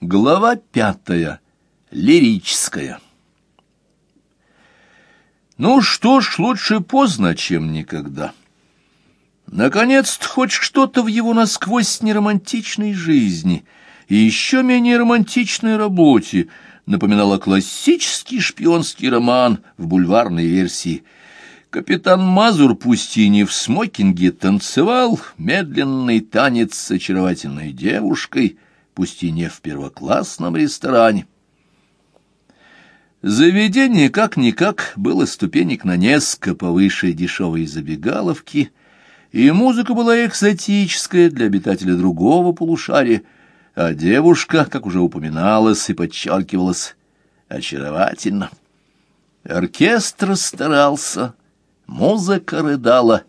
Глава пятая. Лирическая. Ну что ж, лучше поздно, чем никогда. Наконец-то хоть что-то в его насквозь неромантичной жизни и еще менее романтичной работе напоминало классический шпионский роман в бульварной версии. Капитан Мазур Пустини в смокинге танцевал медленный танец с очаровательной девушкой — пусть и не в первоклассном ресторане. Заведение, как-никак, было ступенек на несколько повыше дешевой забегаловки, и музыка была экзотическая для обитателя другого полушария, а девушка, как уже упоминалось и подчеркивалось, очаровательно. Оркестр старался, музыка рыдала,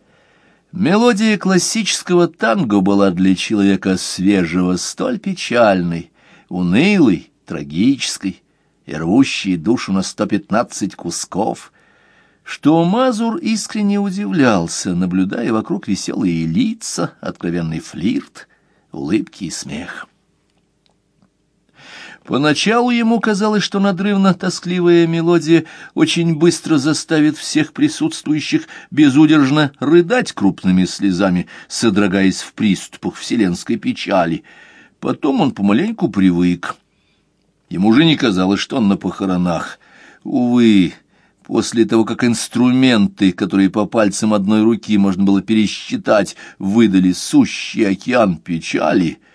Мелодия классического танго была для человека свежего столь печальной, унылой, трагической и рвущей душу на сто пятнадцать кусков, что Мазур искренне удивлялся, наблюдая вокруг веселые лица, откровенный флирт, улыбки и смех. Поначалу ему казалось, что надрывно-тоскливая мелодия очень быстро заставит всех присутствующих безудержно рыдать крупными слезами, содрогаясь в приступах вселенской печали. Потом он помаленьку привык. Ему же не казалось, что он на похоронах. Увы, после того, как инструменты, которые по пальцам одной руки можно было пересчитать, выдали сущий океан печали —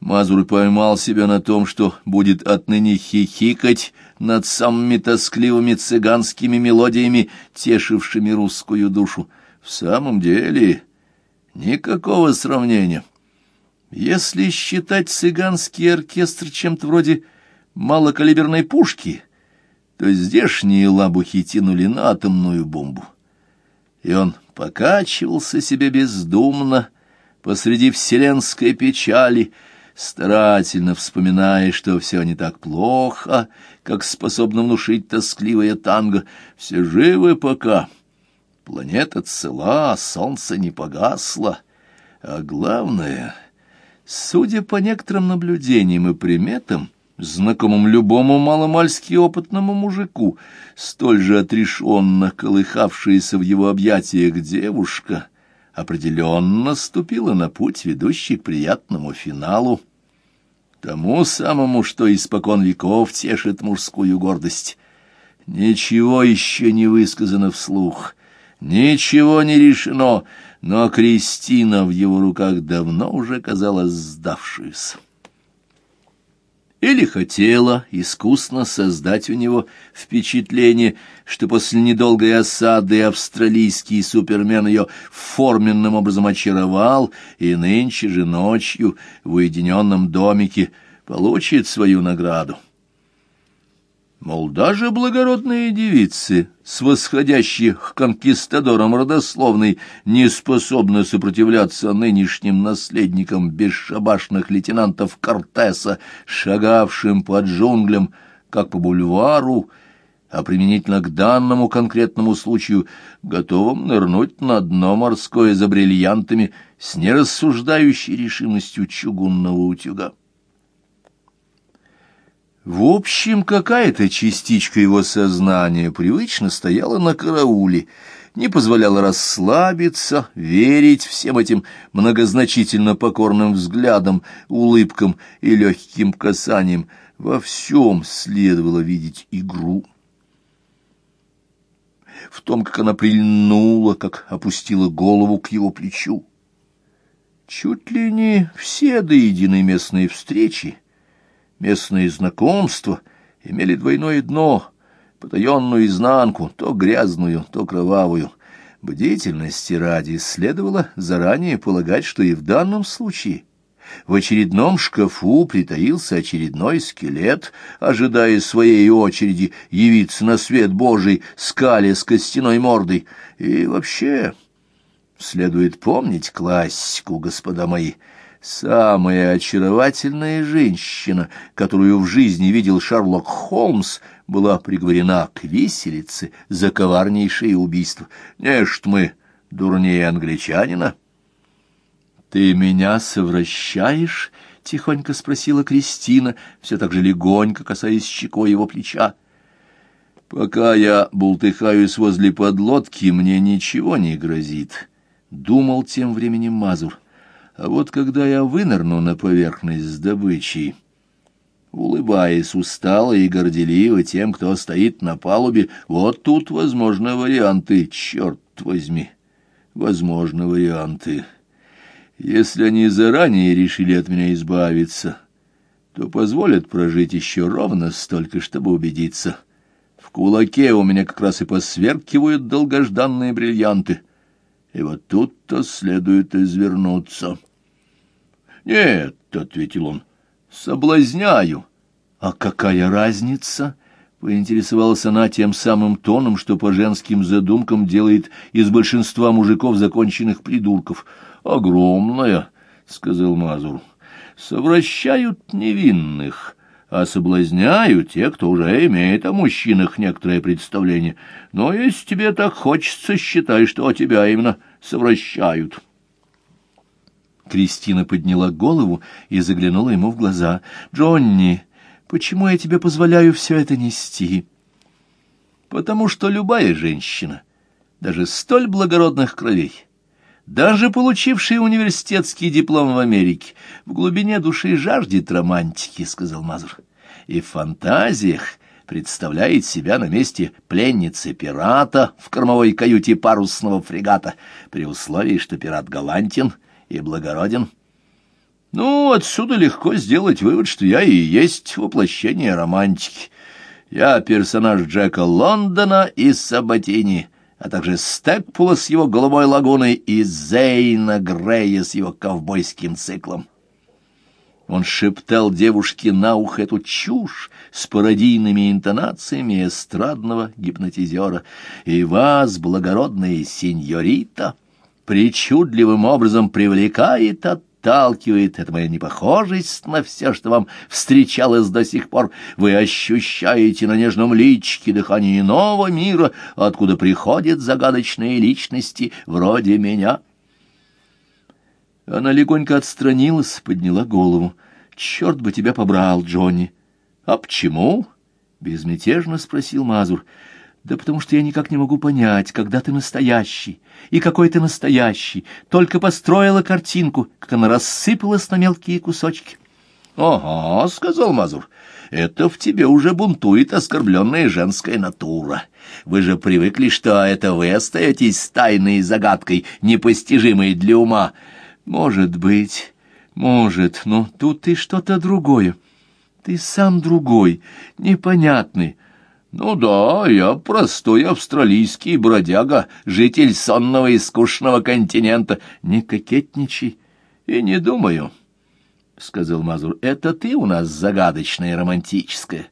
Мазур поймал себя на том, что будет отныне хихикать над самыми тоскливыми цыганскими мелодиями, тешившими русскую душу. В самом деле, никакого сравнения. Если считать цыганский оркестр чем-то вроде малокалиберной пушки, то здешние лабухи тянули на атомную бомбу. И он покачивался себе бездумно посреди вселенской печали, старательно вспоминая, что все не так плохо, как способно внушить тоскливое танго. Все живы пока. Планета цела, солнце не погасло. А главное, судя по некоторым наблюдениям и приметам, знакомым любому маломальски опытному мужику, столь же отрешенно колыхавшаяся в его объятиях девушка — определенно ступила на путь, ведущий к приятному финалу тому самому, что испокон веков тешит мужскую гордость. Ничего еще не высказано вслух, ничего не решено, но Кристина в его руках давно уже казалась сдавшуюся или хотела искусно создать у него впечатление, что после недолгой осады австралийский супермен ее форменным образом очаровал, и нынче же ночью в уединенном домике получит свою награду. Мол, даже благородные девицы, с восходящих к конкистадорам родословной, не способны сопротивляться нынешним наследникам бесшабашных лейтенантов Кортеса, шагавшим под джунглям, как по бульвару, а применительно к данному конкретному случаю, готовым нырнуть на дно морское за бриллиантами с нерассуждающей решимостью чугунного утюга. В общем, какая-то частичка его сознания привычно стояла на карауле, не позволяла расслабиться, верить всем этим многозначительно покорным взглядам, улыбкам и легким касаниям. Во всем следовало видеть игру. В том, как она прильнула, как опустила голову к его плечу. Чуть ли не все до единой местные встречи — Местные знакомства имели двойное дно, потаенную изнанку, то грязную, то кровавую. Бдительности ради следовало заранее полагать, что и в данном случае в очередном шкафу притаился очередной скелет, ожидая своей очереди явиться на свет Божий, скаля с костяной мордой. И вообще, следует помнить классику, господа мои — Самая очаровательная женщина, которую в жизни видел Шерлок Холмс, была приговорена к виселице за коварнейшее убийство. Не мы дурнее англичанина. «Ты меня совращаешь?» —— тихонько спросила Кристина, все так же легонько касаясь щекой его плеча. «Пока я бултыхаюсь возле подлодки, мне ничего не грозит», — думал тем временем Мазур. «А вот когда я вынырну на поверхность с добычей...» улыбаясь устало и горделиво тем, кто стоит на палубе, вот тут возможны варианты, черт возьми, возможны варианты. Если они заранее решили от меня избавиться, то позволят прожить еще ровно столько, чтобы убедиться. В кулаке у меня как раз и посверкивают долгожданные бриллианты, и вот тут-то следует извернуться. «Нет», — ответил он, — соблазняю. А какая разница? Поинтересовалась она тем самым тоном, что по женским задумкам делает из большинства мужиков законченных придурков. Огромная, сказал Мазур. Совращают невинных, а соблазняют те, кто уже имеет о мужчинах некоторое представление. Но если тебе так хочется, считай, что тебя именно совращают. Кристина подняла голову и заглянула ему в глаза. «Джонни, почему я тебе позволяю все это нести?» «Потому что любая женщина, даже столь благородных кровей, даже получившая университетский диплом в Америке, в глубине души жаждет романтики», — сказал Мазур. «И в фантазиях...» представляет себя на месте пленницы пирата в кормовой каюте парусного фрегата, при условии, что пират галантен — и благороден. Ну, отсюда легко сделать вывод, что я и есть воплощение романтики. Я персонаж Джека Лондона из Сабатини, а также Стекпула с его голубой лагуной и Зейна Грея с его ковбойским циклом. Он шептал девушке на ухо эту чушь с пародийными интонациями эстрадного гипнотизера. «И вас, благородная сеньорита!» Причудливым образом привлекает, отталкивает. Это моя непохожесть на все, что вам встречалось до сих пор. Вы ощущаете на нежном личике дыхание иного мира, откуда приходят загадочные личности вроде меня. Она легонько отстранилась, подняла голову. «Черт бы тебя побрал, Джонни!» «А почему?» — безмятежно спросил Мазур. Да потому что я никак не могу понять, когда ты настоящий и какой ты настоящий. Только построила картинку, как она рассыпалась на мелкие кусочки. — Ага, — сказал Мазур, — это в тебе уже бунтует оскорбленная женская натура. Вы же привыкли, что это вы остаетесь тайной загадкой, непостижимой для ума. Может быть, может, но тут и что-то другое. Ты сам другой, непонятный. «Ну да, я простой австралийский бродяга, житель сонного и скучного континента. Не кокетничай и не думаю», — сказал Мазур. «Это ты у нас загадочная и романтическая.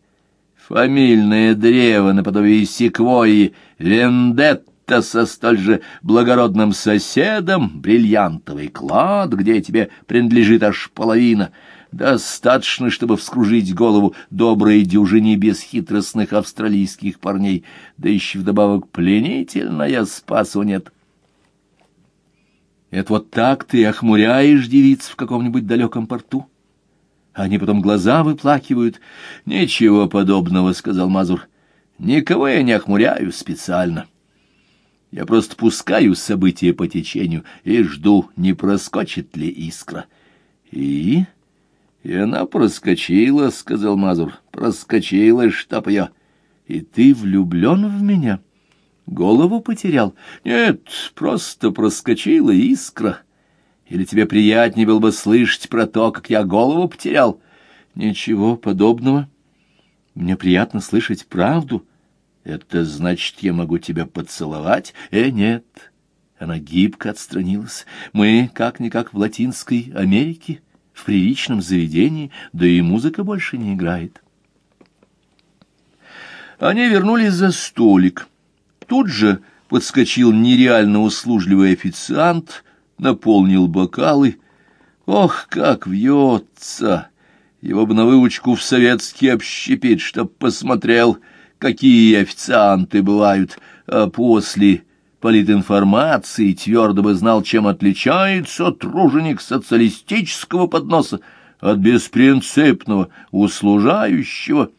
Фамильное древо наподобие секвойи, вендетта со столь же благородным соседом, бриллиантовый клад, где тебе принадлежит аж половина» достаточно, чтобы вскружить голову доброй дюжине бесхитростных австралийских парней, да еще вдобавок пленительная спасу нет. Это вот так ты охмуряешь девиц в каком-нибудь далеком порту? Они потом глаза выплакивают. Ничего подобного, — сказал Мазур. Никого я не охмуряю специально. Я просто пускаю события по течению и жду, не проскочит ли искра. И... И она проскочила, — сказал Мазур, — проскочила, чтоб я. И ты влюблен в меня? Голову потерял? Нет, просто проскочила искра. Или тебе приятнее было бы слышать про то, как я голову потерял? Ничего подобного. Мне приятно слышать правду. Это значит, я могу тебя поцеловать? Э, нет. Она гибко отстранилась. Мы как-никак в Латинской Америке в приличном заведении, да и музыка больше не играет. Они вернулись за столик. Тут же подскочил нереально услужливый официант, наполнил бокалы. Ох, как вьется! Его бы на выучку в советский общепит, чтоб посмотрел, какие официанты бывают, а после политинформации твердо бы знал, чем отличается труженик социалистического подноса от беспринципного, услужающего,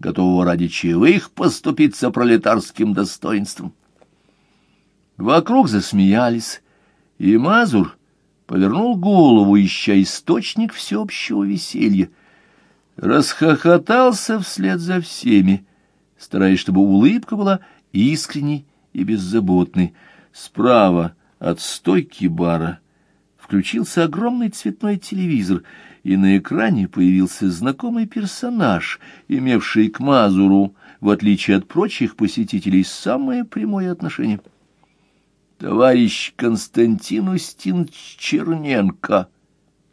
готового ради чаевых поступиться пролетарским достоинством. Вокруг засмеялись, и Мазур повернул голову, ища источник всеобщего веселья. Расхохотался вслед за всеми, стараясь, чтобы улыбка была искренней и беззаботной. Справа от стойки бара включился огромный цветной телевизор, и на экране появился знакомый персонаж, имевший к Мазуру, в отличие от прочих посетителей, самое прямое отношение. Товарищ Константин Устинович Черненко,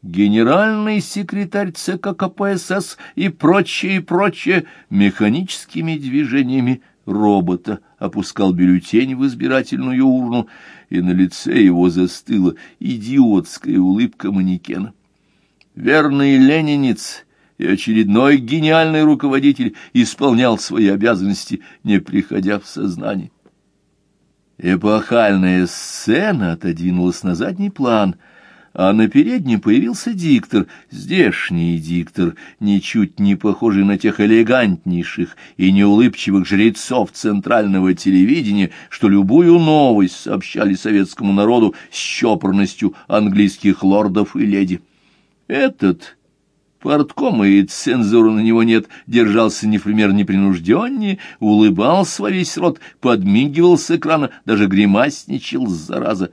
генеральный секретарь ЦК КПСС и прочее, и прочее, механическими движениями робота опускал бюллетень в избирательную урну, и на лице его застыла идиотская улыбка манекена. Верный ленинец и очередной гениальный руководитель исполнял свои обязанности, не приходя в сознание. Эпохальная сцена отодвинулась на задний план — а на переднем появился диктор, здешний диктор, ничуть не похожий на тех элегантнейших и неулыбчивых жрецов центрального телевидения, что любую новость сообщали советскому народу с чопорностью английских лордов и леди. Этот... Порткома и цензуры на него нет, держался не в пример непринужденнее, улыбался во весь рот, подмигивал с экрана, даже гримасничал, зараза.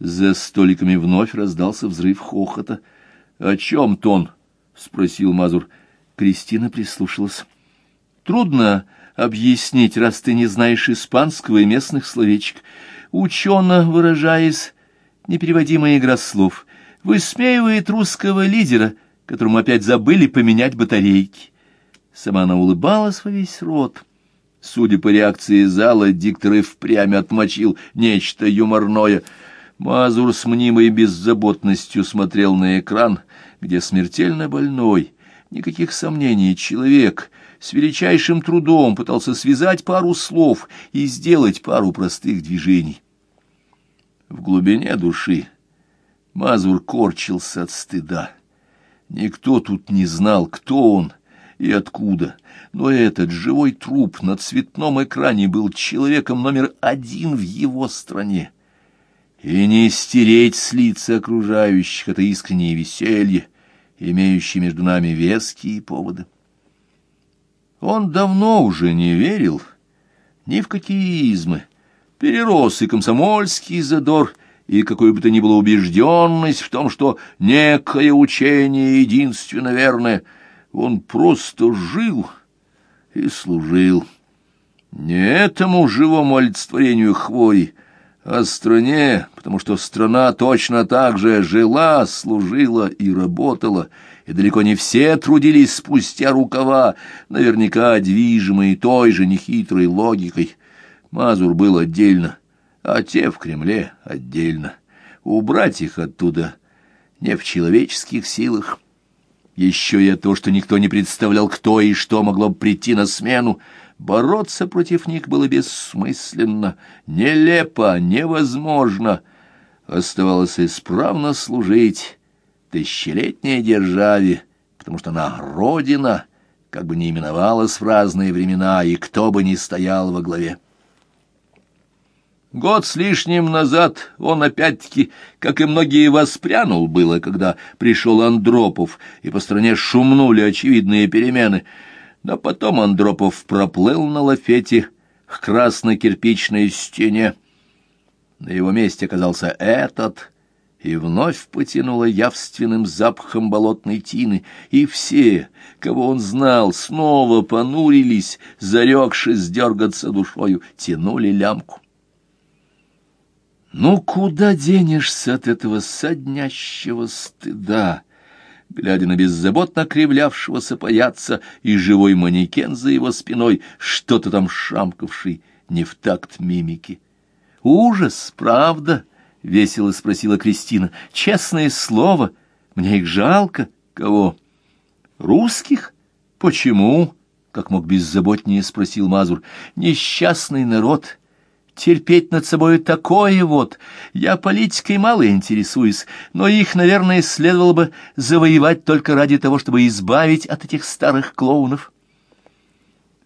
За столиками вновь раздался взрыв хохота. — О чем тон? — спросил Мазур. Кристина прислушалась. — Трудно объяснить, раз ты не знаешь испанского и местных словечек. Учено, выражаясь, непереводимая игра слов, высмеивает русского лидера, которому опять забыли поменять батарейки. Сама она улыбалась во весь рот. Судя по реакции зала, диктор и впрямь отмочил нечто юморное — Мазур с мнимой беззаботностью смотрел на экран, где смертельно больной, никаких сомнений, человек с величайшим трудом пытался связать пару слов и сделать пару простых движений. В глубине души Мазур корчился от стыда. Никто тут не знал, кто он и откуда, но этот живой труп на цветном экране был человеком номер один в его стране и не стереть с лица окружающих это искреннее веселье, имеющее между нами веские поводы. Он давно уже не верил ни в какие измы, перерос и комсомольский задор, и какую бы то ни было убежденность в том, что некое учение единственно верное, он просто жил и служил. Не этому живому олицетворению хвори, о стране, потому что страна точно так же жила, служила и работала, и далеко не все трудились спустя рукава, наверняка движимые той же нехитрой логикой. Мазур был отдельно, а те в Кремле отдельно. Убрать их оттуда не в человеческих силах. Еще и то, что никто не представлял, кто и что могло прийти на смену, Бороться против них было бессмысленно, нелепо, невозможно. Оставалось исправно служить тысячелетней державе, потому что она родина, как бы ни именовалась в разные времена, и кто бы ни стоял во главе. Год с лишним назад он опять-таки, как и многие, воспрянул было, когда пришел Андропов, и по стране шумнули очевидные перемены — но потом Андропов проплыл на лафете к красной кирпичной стене. На его месте оказался этот, и вновь потянуло явственным запахом болотной тины, и все, кого он знал, снова понурились, зарекшись дергаться душою, тянули лямку. Ну, куда денешься от этого соднящего стыда? Глядя на беззаботно кривлявшегося паяца и живой манекен за его спиной, что-то там шамкавший не в такт мимики. «Ужас, правда?» — весело спросила Кристина. «Честное слово, мне их жалко. Кого? Русских? Почему?» — как мог беззаботнее спросил Мазур. «Несчастный народ». Терпеть над собой такое вот. Я политикой мало интересуюсь, но их, наверное, следовало бы завоевать только ради того, чтобы избавить от этих старых клоунов.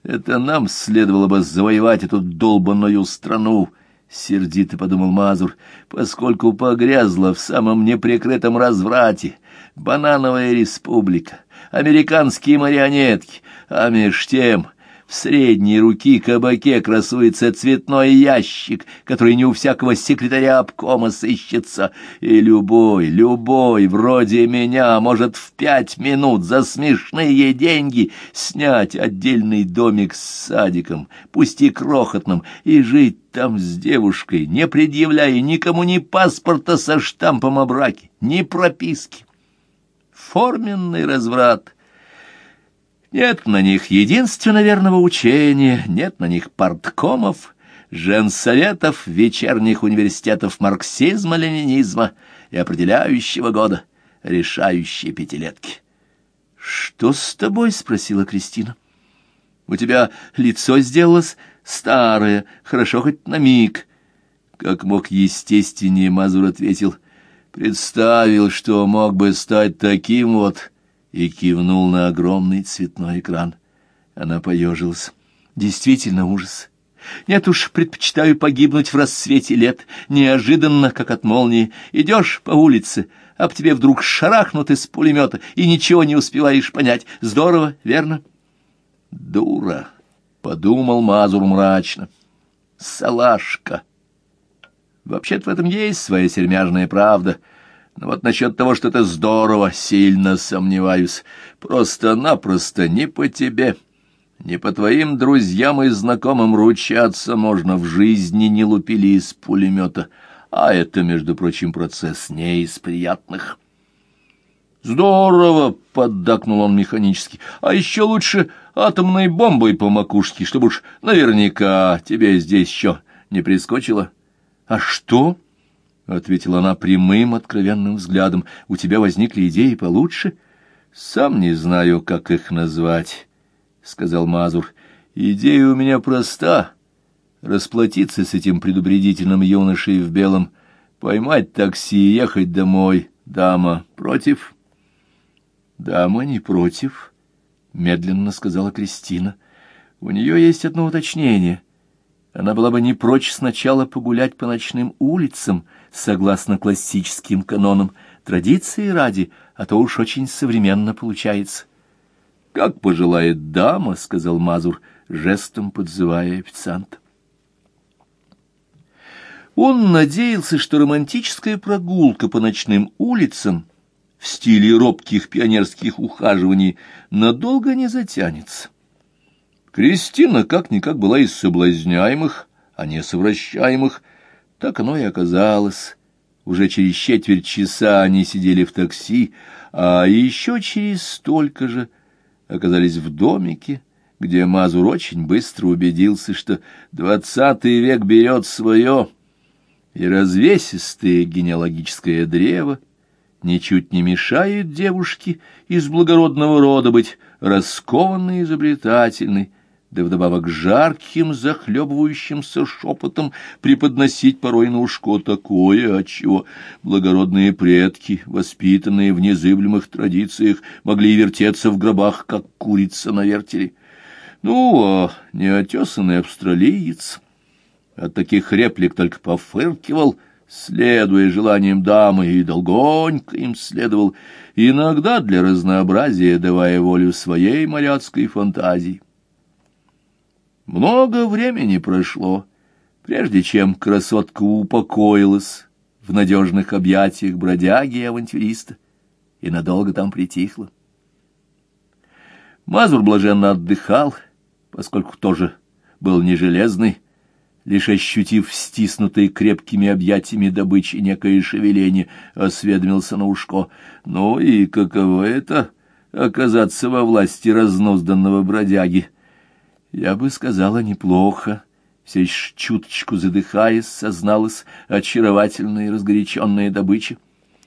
Это нам следовало бы завоевать эту долбанную страну, — сердито подумал Мазур, — поскольку погрязла в самом неприкрытом разврате. Банановая республика, американские марионетки, а меж тем в средней руки кабаке красуется цветной ящик, который не у всякого секретаря обкома сыщется, и любой, любой, вроде меня, может в пять минут за смешные деньги снять отдельный домик с садиком, пусть и крохотным, и жить там с девушкой, не предъявляя никому ни паспорта со штампом о браке, ни прописки. Форменный разврат — нет на них единственно верного учения, нет на них парткомов, женсоветов, вечерних университетов марксизма-ленинизма и определяющего года, решающие пятилетки. — Что с тобой? — спросила Кристина. — У тебя лицо сделалось старое, хорошо хоть на миг. Как мог естественнее, Мазур ответил. Представил, что мог бы стать таким вот и кивнул на огромный цветной экран. Она поежилась. Действительно ужас. Нет уж, предпочитаю погибнуть в рассвете лет, неожиданно, как от молнии. Идешь по улице, а в тебе вдруг шарахнут из пулемета, и ничего не успеваешь понять. Здорово, верно? Дура, — подумал Мазур мрачно. Салашка. Вообще-то в этом есть своя сермяжная правда — но вот насчет того, что это здорово, сильно сомневаюсь. Просто-напросто не по тебе, не по твоим друзьям и знакомым ручаться можно в жизни не лупили из пулемета. А это, между прочим, процесс не из приятных. «Здорово!» — поддакнул он механически. «А еще лучше атомной бомбой по макушке, чтобы уж наверняка тебе здесь еще не прискочило». «А что?» — ответила она прямым, откровенным взглядом. — У тебя возникли идеи получше? — Сам не знаю, как их назвать, — сказал Мазур. — Идея у меня проста. Расплатиться с этим предупредительным юношей в белом, поймать такси и ехать домой. Дама против? — Дама не против, — медленно сказала Кристина. — У нее есть одно уточнение. Она была бы не прочь сначала погулять по ночным улицам, — согласно классическим канонам, традиции ради, а то уж очень современно получается. — Как пожелает дама, — сказал Мазур, жестом подзывая официанта. Он надеялся, что романтическая прогулка по ночным улицам в стиле робких пионерских ухаживаний надолго не затянется. Кристина как-никак была из соблазняемых, а не совращаемых, так оно и оказалось. Уже через четверть часа они сидели в такси, а еще через столько же оказались в домике, где Мазур очень быстро убедился, что двадцатый век берет свое, и развесистое генеалогическое древо ничуть не мешает девушке из благородного рода быть раскованной изобретательной, да вдобавок жарким, захлебывающимся шепотом преподносить порой на ушко такое, отчего благородные предки, воспитанные в незыблемых традициях, могли вертеться в гробах, как курица на вертеле. Ну, а неотесанный австралиец от таких реплик только пофыркивал, следуя желаниям дамы, и долгонько им следовал, иногда для разнообразия давая волю своей моряцкой фантазии. Много времени прошло, прежде чем красотка упокоилась в надежных объятиях бродяги и авантюриста и надолго там притихла. Мазур блаженно отдыхал, поскольку тоже был не железный, лишь ощутив стиснутые крепкими объятиями добычи некое шевеление, осведомился на ушко. Ну и каково это — оказаться во власти разнузданного бродяги? Я бы сказала, неплохо. Все еще чуточку задыхаясь, созналась очаровательная и разгоряченная добыча.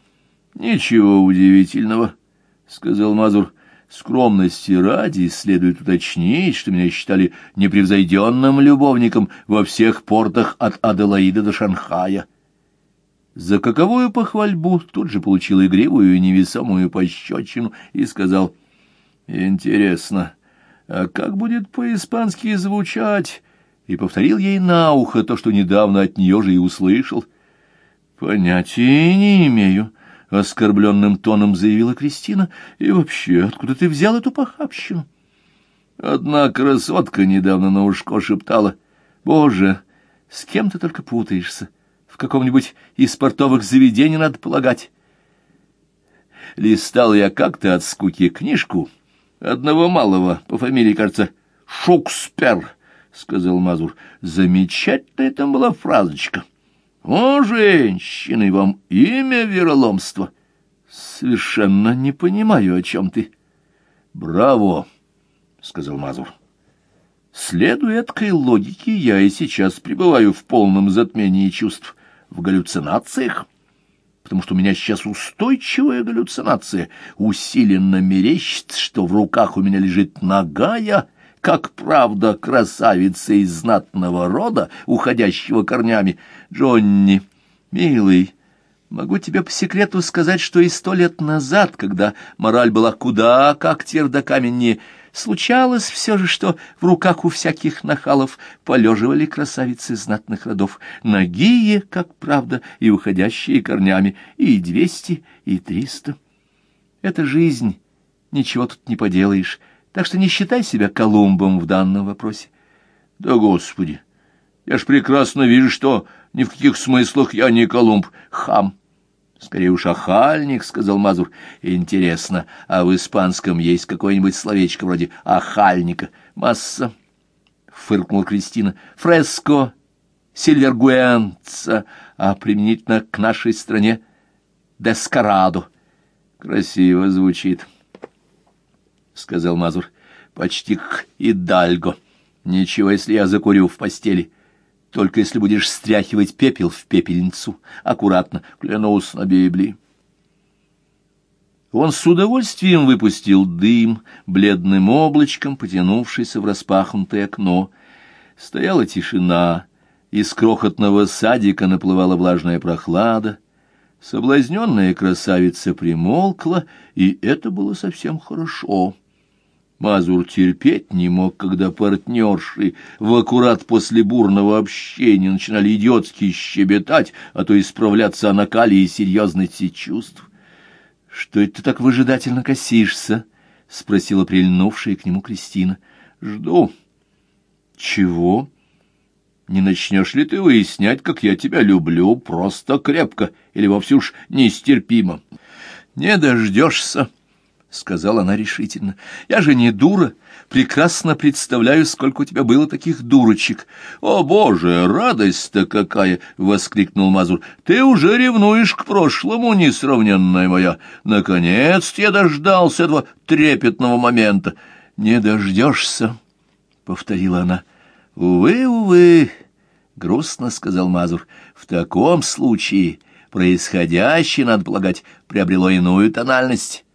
— Ничего удивительного, — сказал Мазур. — Скромности ради следует уточнить, что меня считали непревзойденным любовником во всех портах от Аделаида до Шанхая. За каковую похвальбу тут же получил игривую и невесомую пощечину и сказал, «Интересно, а как будет по-испански звучать?» И повторил ей на ухо то, что недавно от нее же и услышал. «Понятия не имею», — оскорбленным тоном заявила Кристина. «И вообще, откуда ты взял эту похабщину?» Одна красотка недавно на ушко шептала. «Боже, с кем ты только путаешься? В каком-нибудь из портовых заведений надо полагать». Листал я как-то от скуки книжку одного малого, по фамилии, кажется, Шукспер, — сказал Мазур. Замечательная там была фразочка. — «О, женщины, вам имя вероломства!» «Совершенно не понимаю, о чем ты». «Браво!» — сказал Мазур. «Следуя этой логике, я и сейчас пребываю в полном затмении чувств, в галлюцинациях, потому что у меня сейчас устойчивая галлюцинация, усиленно мерещится, что в руках у меня лежит ногая, как правда красавица из знатного рода, уходящего корнями. Джонни, милый, могу тебе по секрету сказать, что и сто лет назад, когда мораль была куда как твердокаменнее, случалось все же, что в руках у всяких нахалов полеживали красавицы знатных родов, нагие, как правда, и уходящие корнями, и двести, и триста. Это жизнь, ничего тут не поделаешь, так что не считай себя Колумбом в данном вопросе. Да, Господи, я ж прекрасно вижу, что ни в каких смыслах я не Колумб, хам. Скорее уж охальник, — сказал Мазур. Интересно, а в испанском есть какое-нибудь словечко вроде охальника? Масса, — фыркнула Кристина. Фреско, сильвергуэнца, а применительно к нашей стране дескарадо. Красиво звучит. — сказал Мазур. Почти к Идальго. Ничего, если я закурю в постели. Только если будешь стряхивать пепел в пепельницу. Аккуратно, клянусь на Библии. Он с удовольствием выпустил дым, бледным облачком потянувшийся в распахнутое окно. Стояла тишина, из крохотного садика наплывала влажная прохлада. Соблазненная красавица примолкла, и это было совсем хорошо. Мазур терпеть не мог, когда партнерши в аккурат после бурного общения начинали идиотски щебетать, а то исправляться о накале и серьезности чувств. — Что это ты так выжидательно косишься? — спросила прильнувшая к нему Кристина. — Жду. — Чего? Не начнешь ли ты выяснять, как я тебя люблю, просто крепко или вовсе уж нестерпимо? — Не дождешься. —— сказала она решительно. — Я же не дура. Прекрасно представляю, сколько у тебя было таких дурочек. — О, Боже, радость-то какая! — воскликнул Мазур. — Ты уже ревнуешь к прошлому, несравненная моя. Наконец я дождался этого трепетного момента. — Не дождешься, — повторила она. — Увы, увы, — грустно сказал Мазур. — В таком случае происходящее, надо полагать, приобрело иную тональность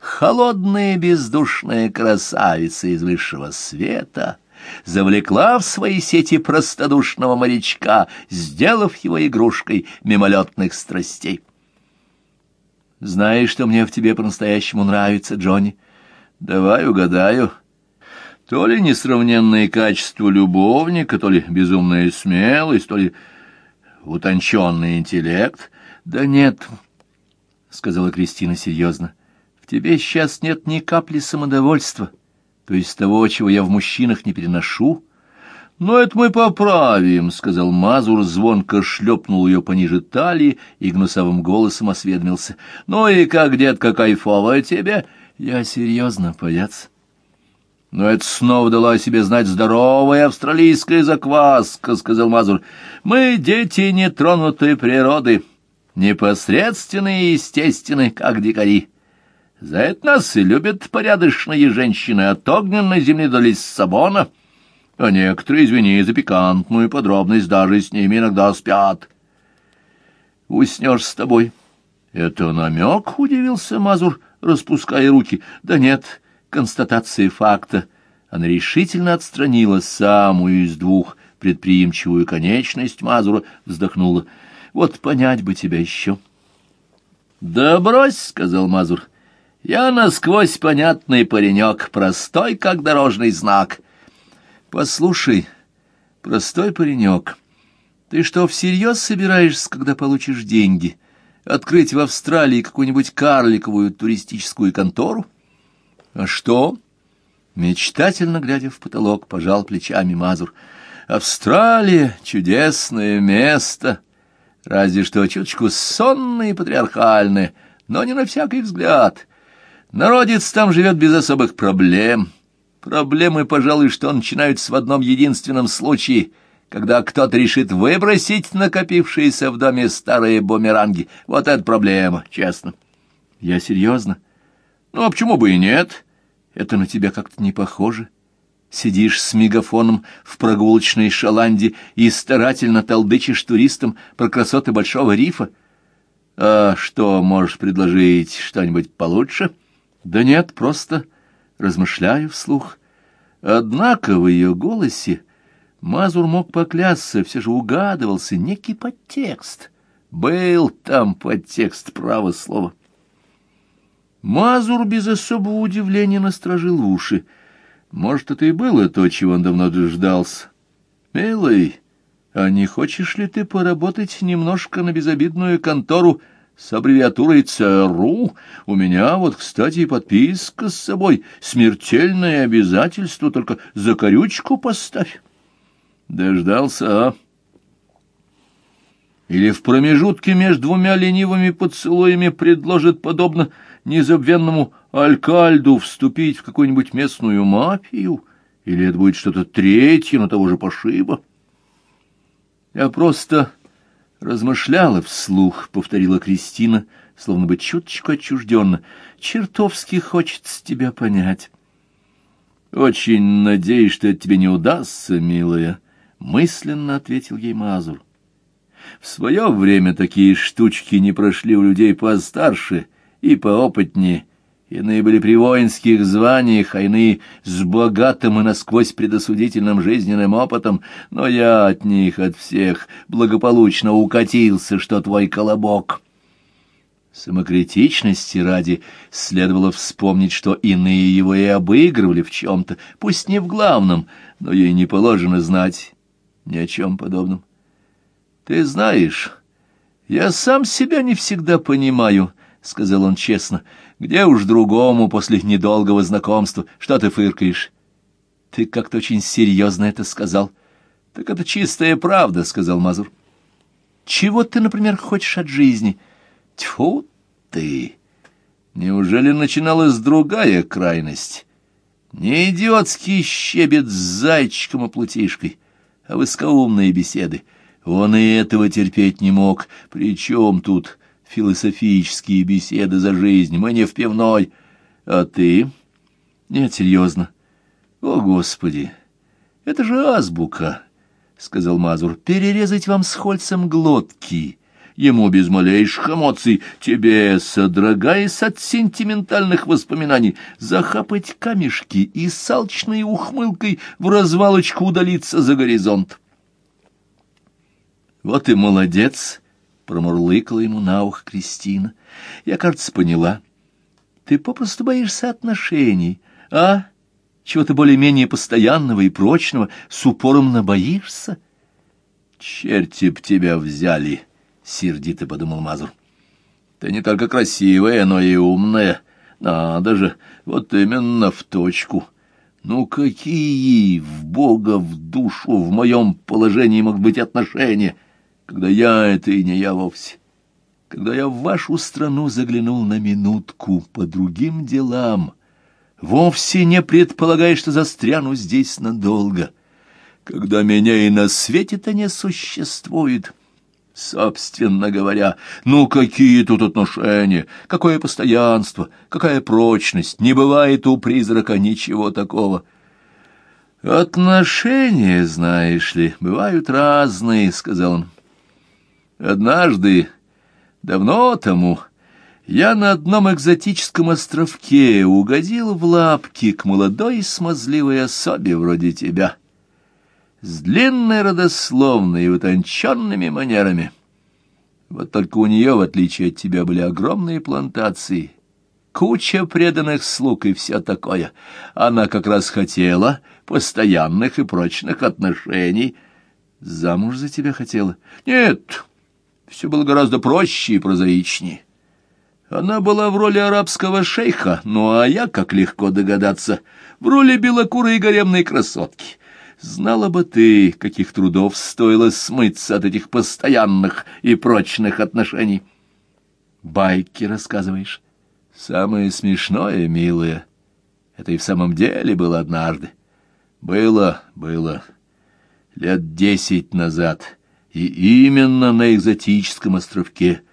холодная бездушная красавица из высшего света завлекла в свои сети простодушного морячка, сделав его игрушкой мимолетных страстей. «Знаешь, что мне в тебе по-настоящему нравится, Джонни? Давай угадаю. То ли несравненные качества любовника, то ли безумная смелость, то ли утонченный интеллект. Да нет, — сказала Кристина серьезно, тебе сейчас нет ни капли самодовольства, то есть того, чего я в мужчинах не переношу. Но это мы поправим, — сказал Мазур, звонко шлепнул ее пониже талии и гнусовым голосом осведомился. Ну и как, детка, кайфовая тебе? Я серьезно, паяц. Но это снова дала о себе знать здоровая австралийская закваска, — сказал Мазур. Мы дети нетронутой природы, непосредственные и естественные, как дикари. За это нас и любят порядочные женщины от огненной земли до Лиссабона, а некоторые, извини за пикантную подробность, даже с ними иногда спят. Уснешь с тобой. Это намек, — удивился Мазур, распуская руки. Да нет, констатация факта. Она решительно отстранила самую из двух предприимчивую конечность Мазура, вздохнула. «Вот понять бы тебя еще». «Да брось», — сказал Мазур, — «я насквозь понятный паренек, простой, как дорожный знак». «Послушай, простой паренек, ты что, всерьез собираешься, когда получишь деньги, открыть в Австралии какую-нибудь карликовую туристическую контору?» «А что?» Мечтательно глядя в потолок, пожал плечами Мазур. «Австралия — чудесное место, разве что чуточку сонное и патриархальное, но не на всякий взгляд. Народец там живет без особых проблем. Проблемы, пожалуй, что начинаются в одном единственном случае, когда кто-то решит выбросить накопившиеся в доме старые бумеранги. Вот это проблема, честно». «Я серьезно?» «Ну, а почему бы и нет?» Это на тебя как-то не похоже. Сидишь с мегафоном в прогулочной шаланде и старательно толдычишь туристам про красоты Большого рифа. А что, можешь предложить что-нибудь получше? Да нет, просто размышляю вслух. Однако в ее голосе Мазур мог поклясться, все же угадывался некий подтекст. Был там подтекст, право слово. Мазур без особого удивления насторожил уши. Может, это и было то, чего он давно дождался. «Милый, а не хочешь ли ты поработать немножко на безобидную контору с аббревиатурой ЦРУ? У меня вот, кстати, и подписка с собой. Смертельное обязательство, только за корючку поставь». Дождался, а? Или в промежутке между двумя ленивыми поцелуями предложит подобно незабвенному алькальду вступить в какую-нибудь местную мафию, или это будет что-то третье, но того же пошиба. Я просто размышляла вслух, — повторила Кристина, словно бы чуточку отчужденно. Чертовски хочется тебя понять. Очень надеюсь, что это тебе не удастся, милая, — мысленно ответил ей Мазур. В свое время такие штучки не прошли у людей постарше — и поопытнее. Иные были при воинских званиях, а иные с богатым и насквозь предосудительным жизненным опытом, но я от них, от всех, благополучно укатился, что твой колобок. Самокритичности ради следовало вспомнить, что иные его и обыгрывали в чем-то, пусть не в главном, но ей не положено знать ни о чем подобном. Ты знаешь, я сам себя не всегда понимаю, —— сказал он честно. — Где уж другому после недолгого знакомства? Что ты фыркаешь? — Ты как-то очень серьезно это сказал. — Так это чистая правда, — сказал Мазур. — Чего ты, например, хочешь от жизни? — Тьфу ты! Неужели начиналась другая крайность? Не идиотский щебет с зайчиком и плутишкой, а высокоумные беседы. Он и этого терпеть не мог. Причем тут философические беседы за жизнь, мы не в пивной. А ты? Нет, серьезно. О, Господи! Это же азбука, — сказал Мазур. Перерезать вам с Хольцем глотки. Ему без малейших эмоций, тебе, содрогаясь от сентиментальных воспоминаний, захапать камешки и с алчной ухмылкой в развалочку удалиться за горизонт. Вот и молодец, промурлыкала ему на ухо Кристина. Я, кажется, поняла. Ты попросту боишься отношений, а? Чего-то более-менее постоянного и прочного, с упором набоишься? Черти б тебя взяли, — сердито подумал Мазур. Ты не только красивая, но и умная. Надо же, вот именно в точку. Ну какие в Бога, в душу, в моем положении могут быть отношения? — когда я — это и не я вовсе. Когда я в вашу страну заглянул на минутку по другим делам, вовсе не предполагая, что застряну здесь надолго, когда меня и на свете-то не существует». Собственно говоря, ну какие тут отношения, какое постоянство, какая прочность, не бывает у призрака ничего такого. Отношения, знаешь ли, бывают разные, — сказал он. Однажды, давно тому, Я на одном экзотическом островке угодил в лапки к молодой и смазливой особе вроде тебя, с длинной родословной и утонченными манерами. Вот только у нее, в отличие от тебя, были огромные плантации, куча преданных слуг и все такое. Она как раз хотела постоянных и прочных отношений. Замуж за тебя хотела? Нет, все было гораздо проще и прозаичнее. Она была в роли арабского шейха, ну а я, как легко догадаться, в роли белокурой гаремной красотки. Знала бы ты, каких трудов стоило смыться от этих постоянных и прочных отношений. Байки рассказываешь. Самое смешное, милая, это и в самом деле было однажды. Было, было, лет десять назад, и именно на экзотическом островке —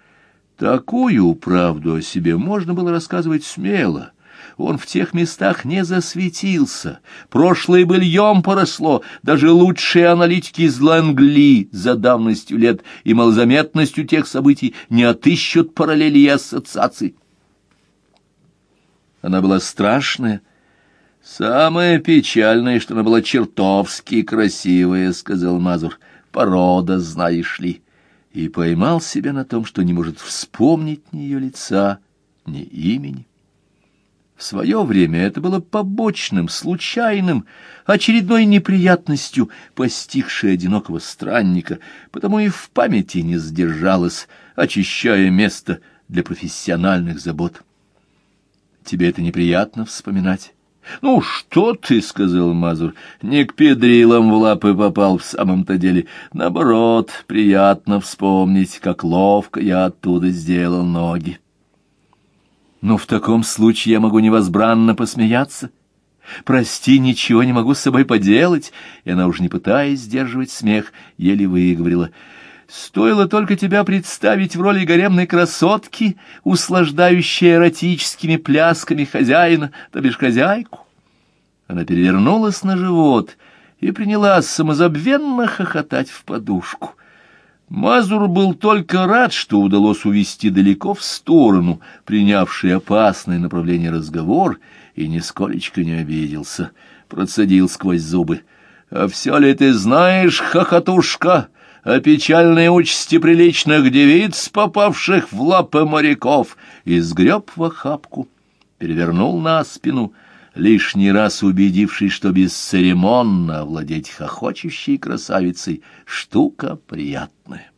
Такую правду о себе можно было рассказывать смело. Он в тех местах не засветился, прошлое быльем поросло, даже лучшие аналитики из Лангли за давностью лет и малозаметностью тех событий не отыщут параллели и ассоциаций. Она была страшная, самое печальное, что она была чертовски красивая, — сказал Мазур, — порода, знаешь ли и поймал себя на том, что не может вспомнить ни ее лица, ни имени. В свое время это было побочным, случайным, очередной неприятностью, постигшей одинокого странника, потому и в памяти не сдержалась, очищая место для профессиональных забот. Тебе это неприятно вспоминать? «Ну, что ты, — сказал Мазур, — не к педрилам в лапы попал в самом-то деле. Наоборот, приятно вспомнить, как ловко я оттуда сделал ноги». «Ну, в таком случае я могу невозбранно посмеяться. Прости, ничего не могу с собой поделать». И она, уже не пытаясь сдерживать смех, еле выговорила — Стоило только тебя представить в роли гаремной красотки, услаждающей эротическими плясками хозяина, то бишь хозяйку. Она перевернулась на живот и принялась самозабвенно хохотать в подушку. Мазур был только рад, что удалось увести далеко в сторону, принявший опасное направление разговор, и нисколечко не обиделся, процедил сквозь зубы. «А все ли ты знаешь, хохотушка?» О печальной участи приличных девиц, попавших в лапы моряков, и сгреб в охапку, перевернул на спину, лишний раз убедившись, что бесцеремонно овладеть хохочущей красавицей — штука приятная.